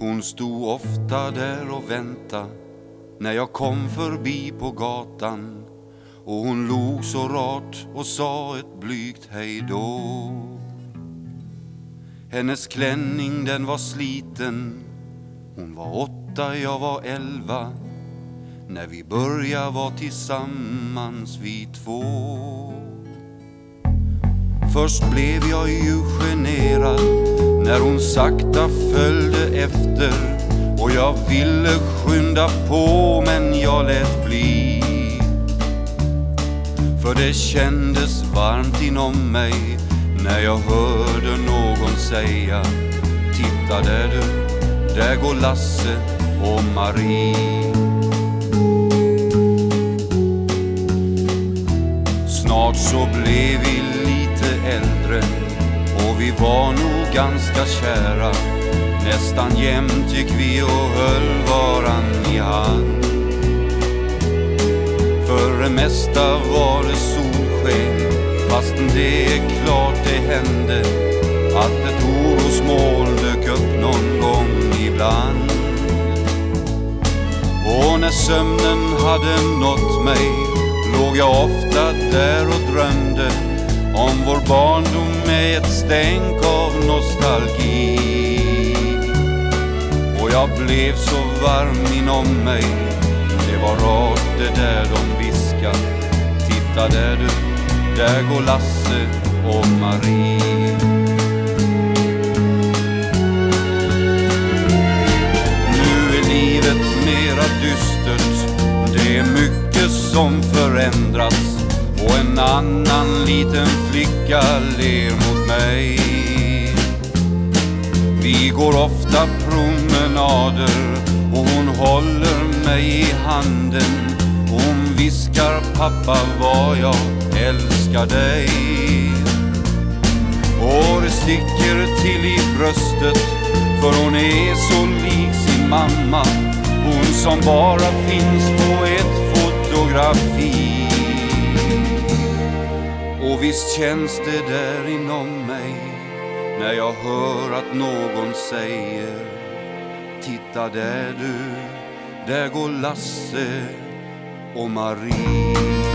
Hon stod ofta där och vänta när jag kom förbi på gatan och hon log så rart och sa ett blygt hejdå. Hennes klänning den var sliten, hon var åtta, jag var elva när vi började vara tillsammans vi två. Först blev jag ju generad när hon sakta följde efter och jag ville skynda på men jag lät bli. För det kändes varmt inom mig när jag hörde någon säga Titta där du, där går Lasse och Marie. Snart så blev vi och vi var nog ganska kära. Nästan jämt gick vi och höll varann i hand. För det mesta var det solsken fastän det är klart det hände att ett orosmoln dök upp någon gång ibland. Och när sömnen hade nått mig låg jag ofta där och drömde om vår barndom med ett stänk av nostalgi. Och jag blev så varm inom mig, det var rart det där de viska. Titta där du, där går Lasse och Marie. Nu är livet mera dystert, det är mycket som och en annan liten flicka ler mot mig. Vi går ofta promenader och hon håller mig i handen. Hon viskar pappa vad jag älskar dig. Och det sticker till i bröstet för hon är så lik sin mamma. Hon som bara finns på ett fotografi. Och visst känns det där inom mig när jag hör att någon säger Titta där du, där går Lasse och Marie.